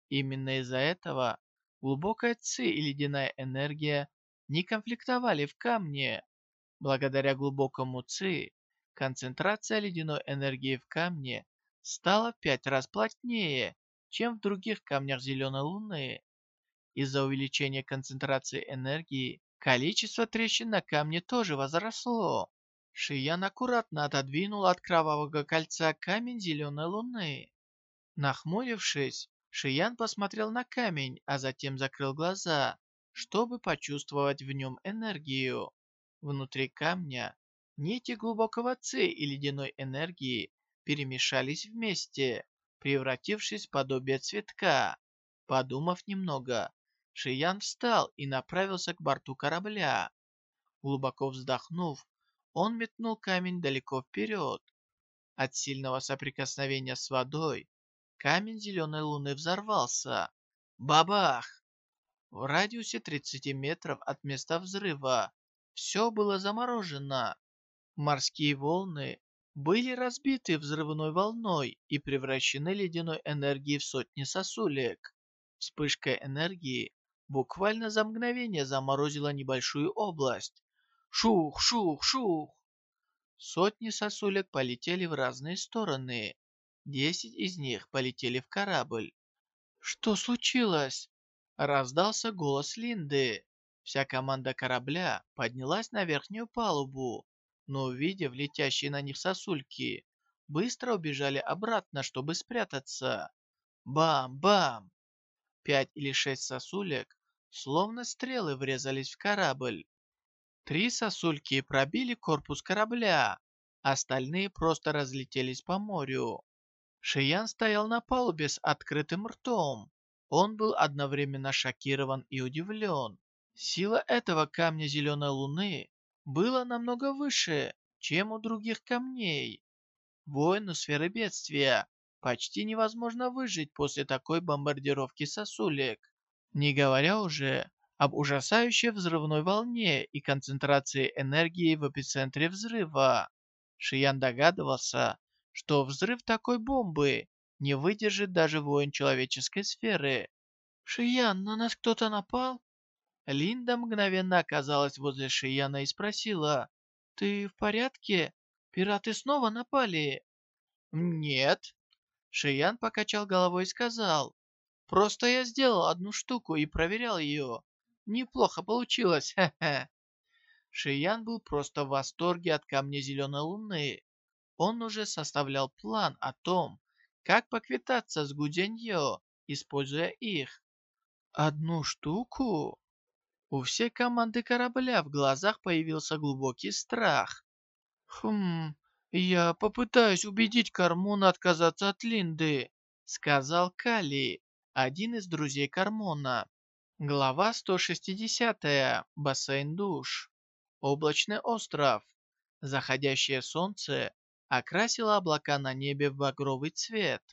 Именно из-за этого глубокая ци и ледяная энергия не конфликтовали в камне. Благодаря глубокому ци, концентрация ледяной энергии в камне стала в пять раз плотнее, чем в других камнях Зеленой Луны. Из-за увеличения концентрации энергии, количество трещин на камне тоже возросло. Шиян аккуратно отодвинул от кровавого кольца камень Зеленой Луны. Нахмурившись, Шиян посмотрел на камень, а затем закрыл глаза, чтобы почувствовать в нем энергию. Внутри камня нити глубокого ци и ледяной энергии перемешались вместе превратившись в подобие цветка. Подумав немного, Шиян встал и направился к борту корабля. Глубоко вздохнув, он метнул камень далеко вперед. От сильного соприкосновения с водой камень зеленой луны взорвался. Бабах! В радиусе 30 метров от места взрыва все было заморожено. Морские волны были разбиты взрывной волной и превращены ледяной энергией в сотни сосулек. Вспышка энергии буквально за мгновение заморозила небольшую область. Шух, шух, шух! Сотни сосулек полетели в разные стороны. Десять из них полетели в корабль. «Что случилось?» Раздался голос Линды. Вся команда корабля поднялась на верхнюю палубу, но увидев летящие на них сосульки, быстро убежали обратно, чтобы спрятаться. Бам-бам! Пять или шесть сосулек, словно стрелы, врезались в корабль. Три сосульки пробили корпус корабля, остальные просто разлетелись по морю. Шиян стоял на палубе с открытым ртом. Он был одновременно шокирован и удивлен. Сила этого камня Зеленой Луны была намного выше, чем у других камней. Воину сферы бедствия почти невозможно выжить после такой бомбардировки сосулек. Не говоря уже об ужасающей взрывной волне и концентрации энергии в эпицентре взрыва. Шиян догадывался, что взрыв такой бомбы не выдержит даже воин человеческой сферы. «Шиян, на нас кто-то напал?» Линда мгновенно оказалась возле Шияна и спросила, «Ты в порядке? Пираты снова напали?» «Нет». Шиян покачал головой и сказал, «Просто я сделал одну штуку и проверял ее. Неплохо получилось, хе-хе». Шиян был просто в восторге от камня Зеленой Луны он уже составлял план о том, как поквитаться с Гудяньё, используя их. Одну штуку? У всей команды корабля в глазах появился глубокий страх. «Хм, я попытаюсь убедить Кармона отказаться от Линды», сказал Кали, один из друзей Кармона. Глава 160. Бассейн душ. Облачный остров. Заходящее солнце окрасила облака на небе в багровый цвет.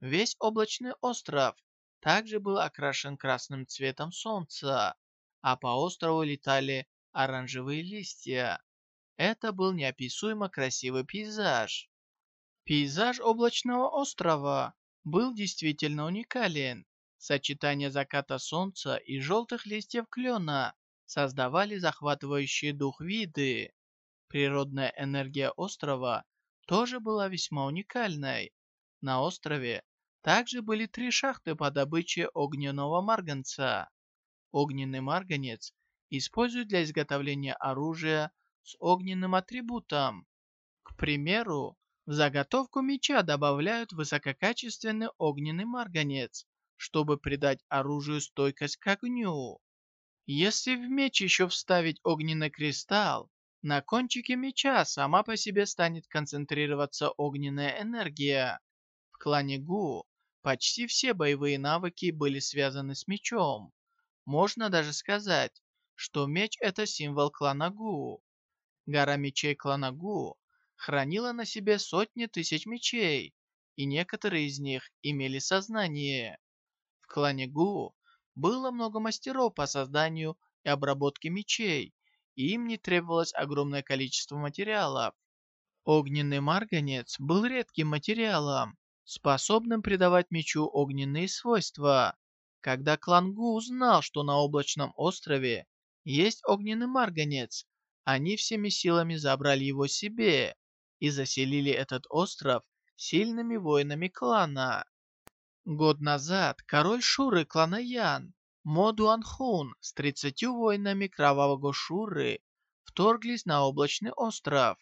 Весь облачный остров также был окрашен красным цветом солнца, а по острову летали оранжевые листья. Это был неописуемо красивый пейзаж. Пейзаж облачного острова был действительно уникален. Сочетание заката солнца и желтых листьев клена создавали захватывающие дух виды. Природная энергия острова тоже была весьма уникальной. На острове также были три шахты по добыче огненного марганца. Огненный марганец используют для изготовления оружия с огненным атрибутом. К примеру, в заготовку меча добавляют высококачественный огненный марганец, чтобы придать оружию стойкость к огню. Если в меч еще вставить огненный кристалл, на кончике меча сама по себе станет концентрироваться огненная энергия. В клане Гу почти все боевые навыки были связаны с мечом. Можно даже сказать, что меч это символ клана Гу. Гора мечей клана Гу хранила на себе сотни тысяч мечей, и некоторые из них имели сознание. В клане Гу было много мастеров по созданию и обработке мечей, и им не требовалось огромное количество материалов. Огненный марганец был редким материалом, способным придавать мечу огненные свойства. Когда клан Гу узнал, что на облачном острове есть огненный марганец, они всеми силами забрали его себе и заселили этот остров сильными воинами клана. Год назад король Шуры клана Ян Мо Дуанхун с тридцатью воинами Кровавого Шуры вторглись на облачный остров.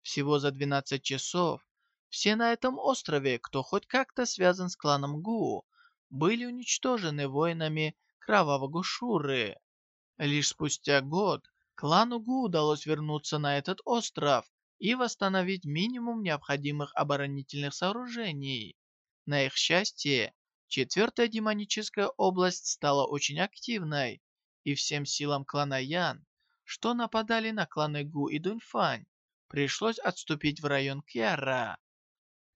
Всего за 12 часов все на этом острове, кто хоть как-то связан с кланом Гу, были уничтожены воинами Кровавого Шуры. Лишь спустя год клану Гу удалось вернуться на этот остров и восстановить минимум необходимых оборонительных сооружений. На их счастье, Четвертая демоническая область стала очень активной, и всем силам клана Ян, что нападали на кланы Гу и Дуньфань, пришлось отступить в район Кьяра.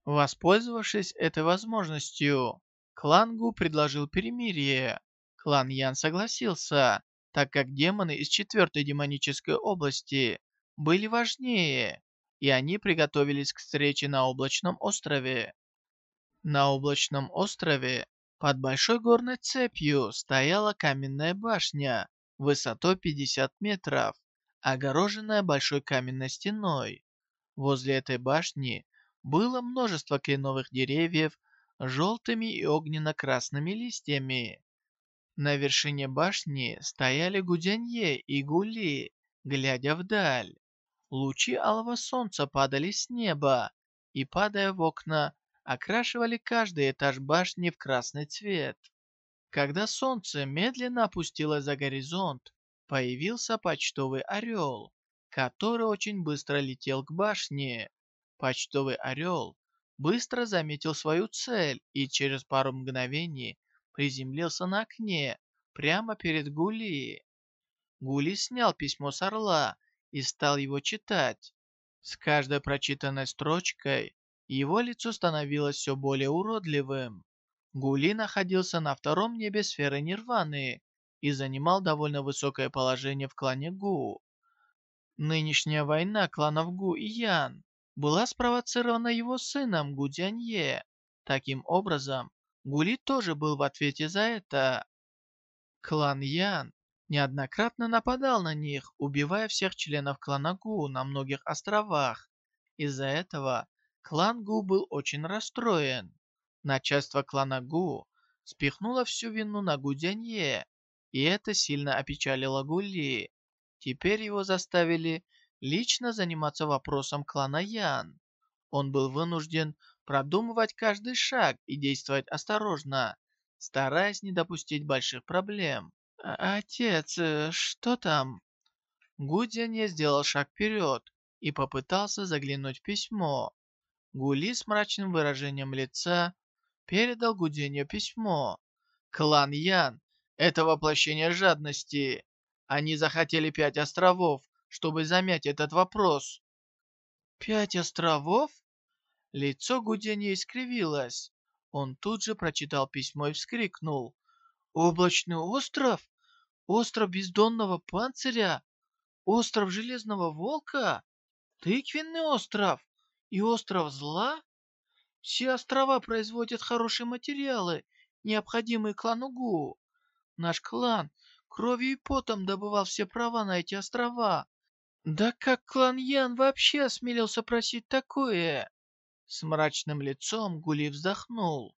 Воспользовавшись этой возможностью, клан Гу предложил перемирие. Клан Ян согласился, так как демоны из четвертой демонической области были важнее, и они приготовились к встрече на облачном острове. На облачном острове под большой горной цепью стояла каменная башня высотой 50 метров, огороженная большой каменной стеной. Возле этой башни было множество кленовых деревьев с желтыми и огненно-красными листьями. На вершине башни стояли Гудянье и Гули, глядя вдаль. Лучи алого солнца падали с неба и, падая в окна, окрашивали каждый этаж башни в красный цвет. Когда солнце медленно опустилось за горизонт, появился почтовый орел, который очень быстро летел к башне. Почтовый орел быстро заметил свою цель и через пару мгновений приземлился на окне прямо перед Гули. Гули снял письмо с орла и стал его читать. С каждой прочитанной строчкой его лицо становилось все более уродливым. Гули находился на втором небе сферы Нирваны и занимал довольно высокое положение в клане Гу. Нынешняя война кланов Гу и Ян была спровоцирована его сыном Гу Дянье. Таким образом, Гули тоже был в ответе за это. Клан Ян неоднократно нападал на них, убивая всех членов клана Гу на многих островах. Из-за этого клан Гу был очень расстроен. Начальство клана Гу спихнуло всю вину на Гу Дянье, и это сильно опечалило Гули. Теперь его заставили лично заниматься вопросом клана Ян. Он был вынужден продумывать каждый шаг и действовать осторожно, стараясь не допустить больших проблем. А, «Отец, э, что там?» Гудзянь сделал шаг вперед и попытался заглянуть в письмо. Гули с мрачным выражением лица передал Гудзянью письмо. «Клан Ян — это воплощение жадности. Они захотели пять островов, чтобы замять этот вопрос». «Пять островов?» Лицо Гудзяня искривилось. Он тут же прочитал письмо и вскрикнул. Облачный остров? Остров бездонного панциря? Остров Железного Волка? Тыквенный остров? И остров Зла? Все острова производят хорошие материалы, необходимые клану Гу. Наш клан кровью и потом добывал все права на эти острова. Да как клан Ян вообще осмелился просить такое? С мрачным лицом Гули вздохнул.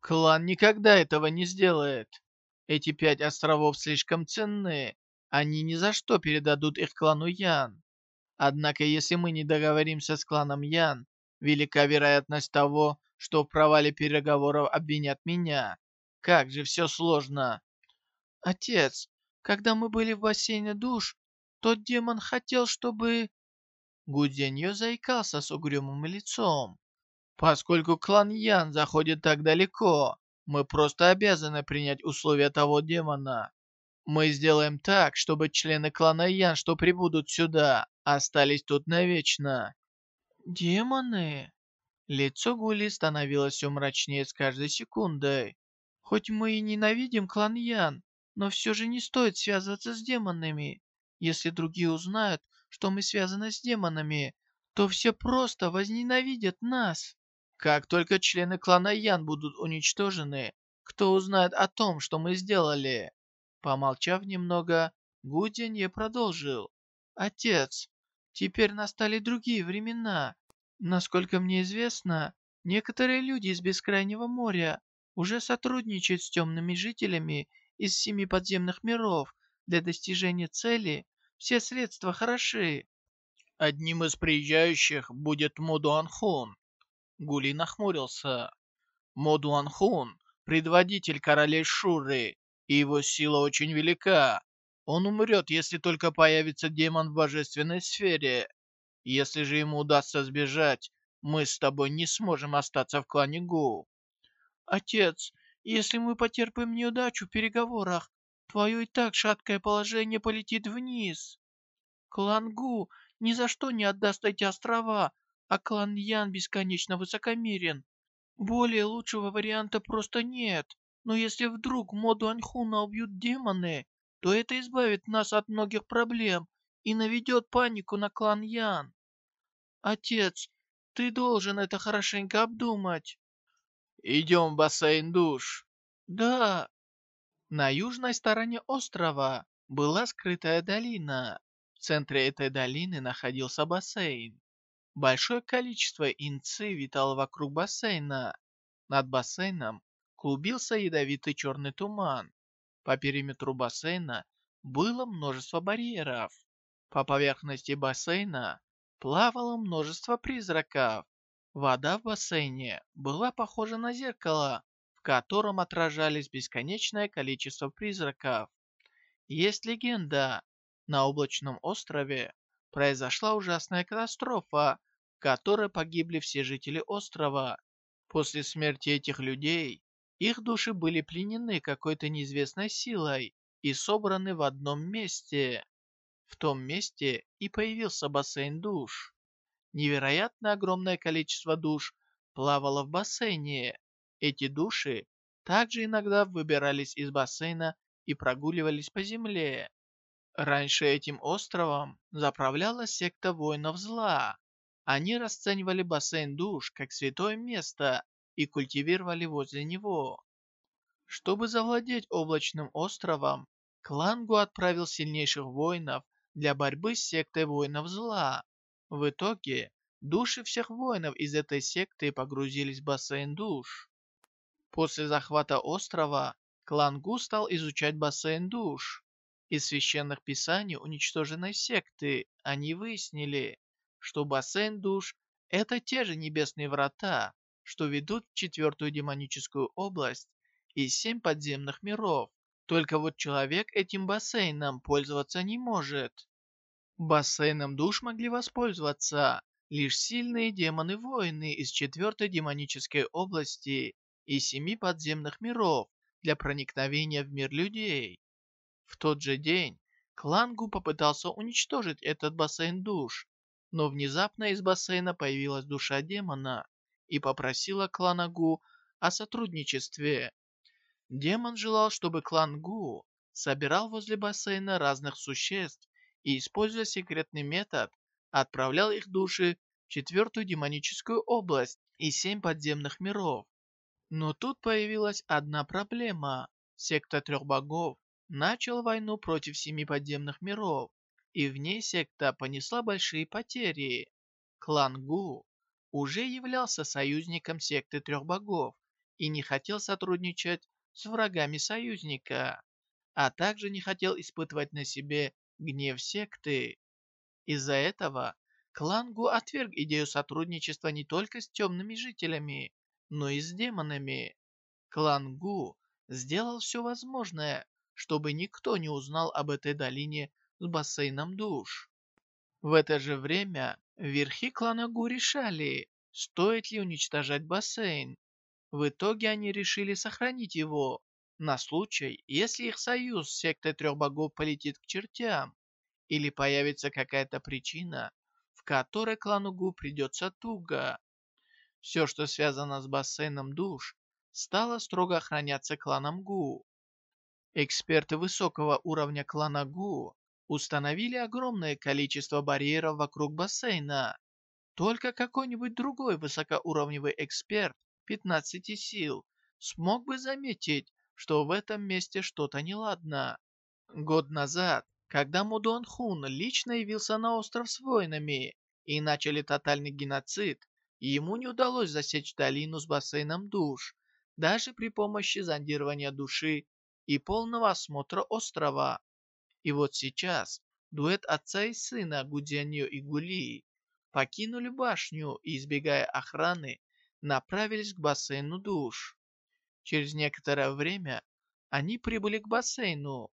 Клан никогда этого не сделает. Эти пять островов слишком ценны. Они ни за что передадут их клану Ян. Однако, если мы не договоримся с кланом Ян, велика вероятность того, что в провале переговоров обвинят меня. Как же все сложно. Отец, когда мы были в бассейне душ, тот демон хотел, чтобы... Гудзеньё заикался с угрюмым лицом. Поскольку клан Ян заходит так далеко, мы просто обязаны принять условия того демона. Мы сделаем так, чтобы члены клана Ян, что прибудут сюда, остались тут навечно. Демоны? Лицо Гули становилось все мрачнее с каждой секундой. Хоть мы и ненавидим клан Ян, но все же не стоит связываться с демонами. Если другие узнают, что мы связаны с демонами, то все просто возненавидят нас. Как только члены клана Ян будут уничтожены, кто узнает о том, что мы сделали?» Помолчав немного, Гуденье продолжил. «Отец, теперь настали другие времена. Насколько мне известно, некоторые люди из Бескрайнего моря уже сотрудничают с темными жителями из семи подземных миров для достижения цели. Все средства хороши. Одним из приезжающих будет Мудуан Хун. Гули нахмурился. Мо Дуанхун — предводитель королей Шуры, и его сила очень велика. Он умрет, если только появится демон в божественной сфере. Если же ему удастся сбежать, мы с тобой не сможем остаться в клане Гу. Отец, если мы потерпим неудачу в переговорах, твое и так шаткое положение полетит вниз. Клан Гу ни за что не отдаст эти острова, а клан Ян бесконечно высокомерен. Более лучшего варианта просто нет. Но если вдруг моду Аньхуна убьют демоны, то это избавит нас от многих проблем и наведет панику на клан Ян. Отец, ты должен это хорошенько обдумать. Идем в бассейн душ. Да. На южной стороне острова была скрытая долина. В центре этой долины находился бассейн. Большое количество инцы витало вокруг бассейна. Над бассейном клубился ядовитый черный туман. По периметру бассейна было множество барьеров. По поверхности бассейна плавало множество призраков. Вода в бассейне была похожа на зеркало, в котором отражались бесконечное количество призраков. Есть легенда. На облачном острове произошла ужасная катастрофа, в которой погибли все жители острова. После смерти этих людей, их души были пленены какой-то неизвестной силой и собраны в одном месте. В том месте и появился бассейн душ. Невероятно огромное количество душ плавало в бассейне. Эти души также иногда выбирались из бассейна и прогуливались по земле. Раньше этим островом заправляла секта воинов зла. Они расценивали бассейн душ как святое место и культивировали возле него. Чтобы завладеть облачным островом, Клангу отправил сильнейших воинов для борьбы с сектой воинов зла. В итоге, души всех воинов из этой секты погрузились в бассейн душ. После захвата острова, клан Гу стал изучать бассейн душ. Из священных писаний уничтоженной секты они выяснили, что бассейн душ – это те же небесные врата, что ведут в четвертую демоническую область и семь подземных миров. Только вот человек этим бассейном пользоваться не может. Бассейном душ могли воспользоваться лишь сильные демоны-воины из четвертой демонической области и семи подземных миров для проникновения в мир людей. В тот же день Клангу попытался уничтожить этот бассейн душ, но внезапно из бассейна появилась душа демона и попросила клана Гу о сотрудничестве. Демон желал, чтобы клан Гу собирал возле бассейна разных существ и, используя секретный метод, отправлял их души в четвертую демоническую область и семь подземных миров. Но тут появилась одна проблема. Секта трех богов начал войну против семи подземных миров, и в ней секта понесла большие потери. Клан Гу уже являлся союзником секты трех богов и не хотел сотрудничать с врагами союзника, а также не хотел испытывать на себе гнев секты. Из-за этого клан Гу отверг идею сотрудничества не только с темными жителями, но и с демонами. Клан Гу сделал все возможное, чтобы никто не узнал об этой долине с бассейном душ. В это же время верхи клана Гу решали, стоит ли уничтожать бассейн. В итоге они решили сохранить его, на случай, если их союз с сектой трех богов полетит к чертям, или появится какая-то причина, в которой клану Гу придется туго. Все, что связано с бассейном душ, стало строго охраняться кланом Гу. Эксперты высокого уровня клана Гу установили огромное количество барьеров вокруг бассейна. Только какой-нибудь другой высокоуровневый эксперт 15 сил смог бы заметить, что в этом месте что-то неладно. Год назад, когда Мудон Хун лично явился на остров с воинами и начали тотальный геноцид, ему не удалось засечь долину с бассейном душ, даже при помощи зондирования души и полного осмотра острова. И вот сейчас дуэт отца и сына Гудзянью и Гули покинули башню и, избегая охраны, направились к бассейну душ. Через некоторое время они прибыли к бассейну.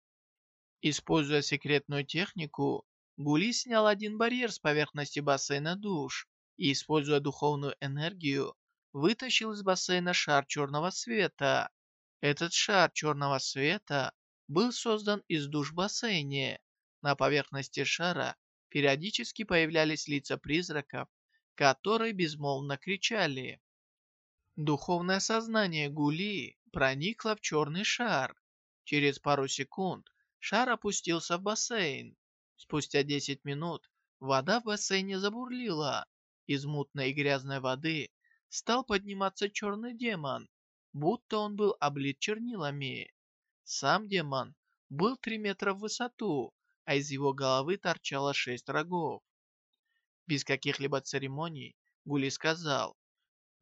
Используя секретную технику, Гули снял один барьер с поверхности бассейна душ и, используя духовную энергию, вытащил из бассейна шар черного света. Этот шар черного света был создан из душ бассейне. На поверхности шара периодически появлялись лица призраков, которые безмолвно кричали. Духовное сознание Гули проникло в черный шар. Через пару секунд шар опустился в бассейн. Спустя 10 минут вода в бассейне забурлила. Из мутной и грязной воды стал подниматься черный демон, будто он был облит чернилами. Сам демон был 3 метра в высоту, а из его головы торчало 6 рогов. Без каких-либо церемоний Гули сказал.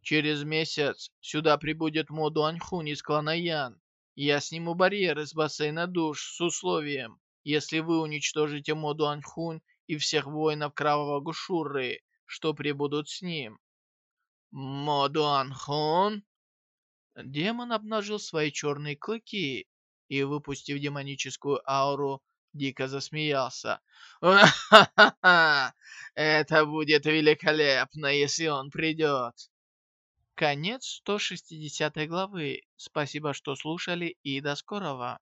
«Через месяц сюда прибудет Мо Дуаньхун из клана Ян. Я сниму барьер из бассейна душ с условием, если вы уничтожите Мо Дуаньхун и всех воинов Кровавого Гушуры, что прибудут с ним». «Мо Дуанхун?» Демон обнажил свои черные клыки и, выпустив демоническую ауру, дико засмеялся. «Ха-ха-ха! Это будет великолепно, если он придет!» Конец 160 главы. Спасибо, что слушали и до скорого.